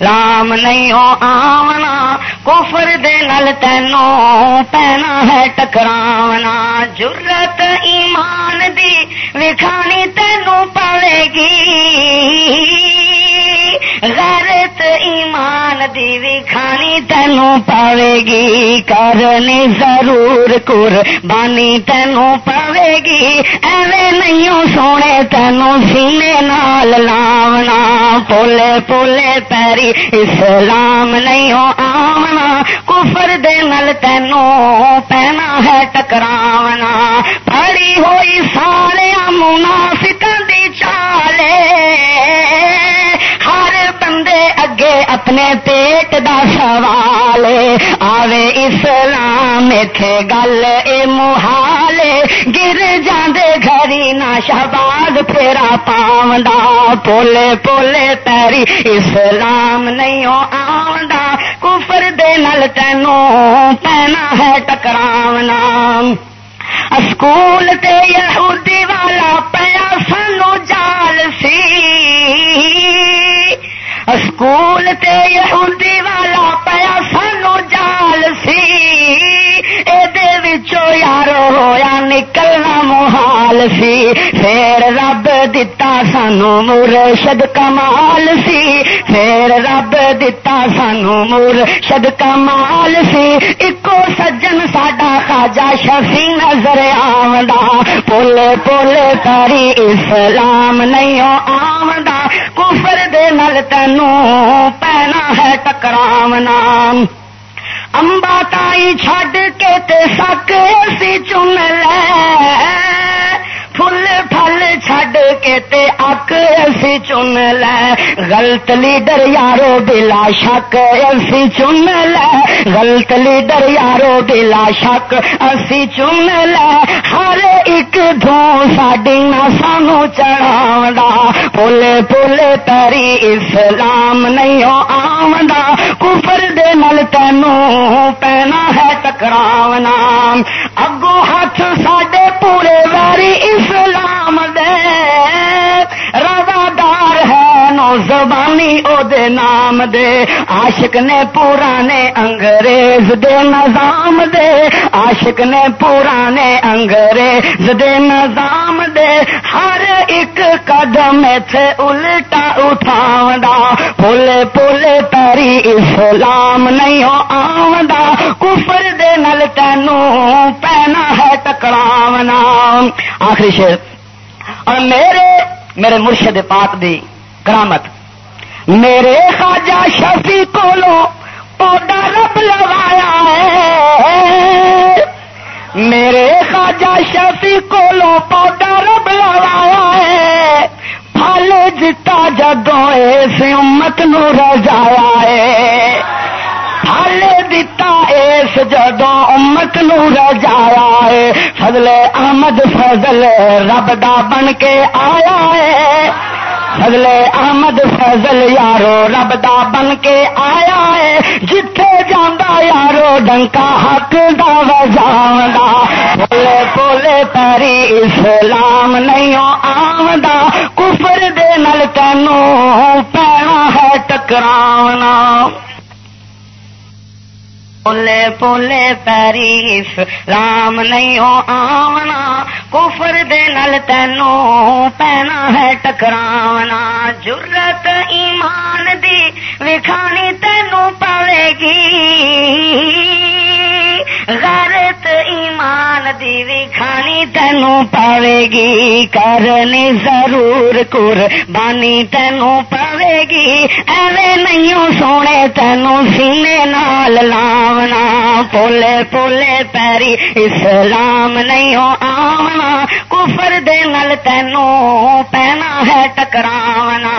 لام نہیں ہو آونا، کفر دے نل تینوں پینا ہے ٹکراونا۔ جرت ایمان دی وکھانی تینوں پڑے گی۔ غیرت ایمان دی بھی کھانی تینوں پاوے گی کرنی ضرور کور بانی تینوں پاوے گی ایویں نہیں سونے تینوں سینے نال لاونا پولے پولے پیری اسلام نہیں آونا۔ کفر دے نل تینوں پینا ہے ٹکراونا۔ پڑی ہوئی سارے منافقاں دی چالے۔ بندے اگے اپنے پیٹ دا سوال۔ آوے اسلام اتے گل، اے محال۔ گر جاندے گھری نہ شہباز، پھیرا پاوندا۔ پولے پولے پیری اسلام نہیں آوندا۔ کفر دے نل تینوں پینا ہے ٹکراونا۔ اسکول تے یہودی والا پیا سانو جال سی۔ تے یہودی والا پیا سانو جال سی۔ یارو ہویا نکلنا محال سی۔ پھر رب دتا سانو مرشد کمال سی۔ پھر رب دتا سانو مرشد کمال سی۔ اکو سجن ساڈا خاجا شفی نظر آمدا پل پل کری اسلام نہیں آمدا کفر دے نل تینوں امبا چھڈ کے تے سک سی چن لے۔ فل پھل چھڈ کے تے اک اسی چن لے۔ غلط لیڈر یارو بلا شک اسی چن لے۔ غلط لیڈر یارو بلا شک اسی چن لے۔ ہر ایک دھون ساڈی نہ سانو چڑھا پولی پولی پیری اسلام نہیں آمدہ کفر زبانی او دے نام دے، عاشق نے پورانے انگریز دے نظام دے۔ عاشق نے پورانے انگریز دے نظام دے۔ ہر ایک قدم تھے الٹا اٹھاوندا پولے پولے پیری اسلام نہیں ہو کفر دے نل تینوں پینا ہے ٹکراونا۔ آخری شیر اور میرے میرے مرشد پاک دی کرامت۔ میرے خواجہ شفی کو پودا رب لوایا ہے۔ میرے خواجہ شفی کو پودا رب لوایا ہے۔ پھل جتا جدو اس امت نو رجایا ہے۔ پھل دتا اس جدو امت نو رجایا ہے۔ فضل احمد فضل رب دا بن کے آیا ہے۔ فضل احمد فضل یارو، رب دا بن کے آیا ہے۔ جتھے جانا یارو، ڈنکا حق دا وجاوندا بولے بولے پیری اسلام نہیں آمدا۔ پولے پولے پیریف رام نہیں ہو آونا، کفر دے نل تینوں پینا ہے ٹکراونا۔ جرت ایمان دی وکھانی تینوں پاوے گی ایمان دی بھی کھانی تینوں پاوے گی کرنی ضرور کور بانی تینوں پاوے گی ایویں نہیں سونے تینوں سینے نال لاونا پولے پولے پیری اسلام نہیں آونا کفر دے نل تینوں پینا ہے ٹکراونا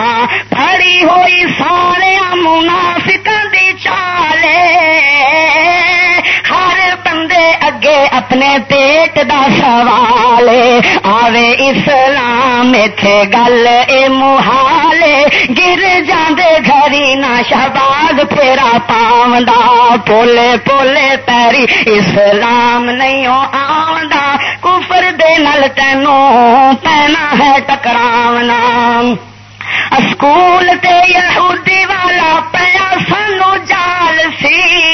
پڑی ہوئی سارے منافقاں دی چالے اپنے پیٹ دا سوال آوے اسلام اتے گل، اے محال، گر جاندے گھری نہ شہباز، پھیرا پاوندا پولے پولے پیری اسلام نہیں آوندا، کفر دے نل تینوں پینا ہے ٹکراونا۔ اسکول تے یہودی والا کمال سی۔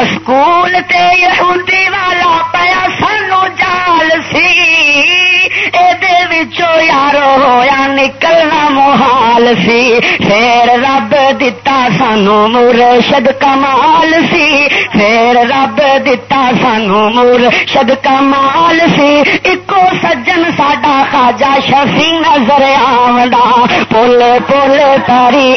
اسکول تے یہودی والا پیا سانو جال سی۔ دے یارو ہویا نکلنا محال سی۔ پھر رب دتا سانو مرشد کمال سی۔ پھر رب دتا سانو مرشد کمال سی۔ اکو سجن ساڈا خاجا شفیع نظر آوندا۔ پل پل تاری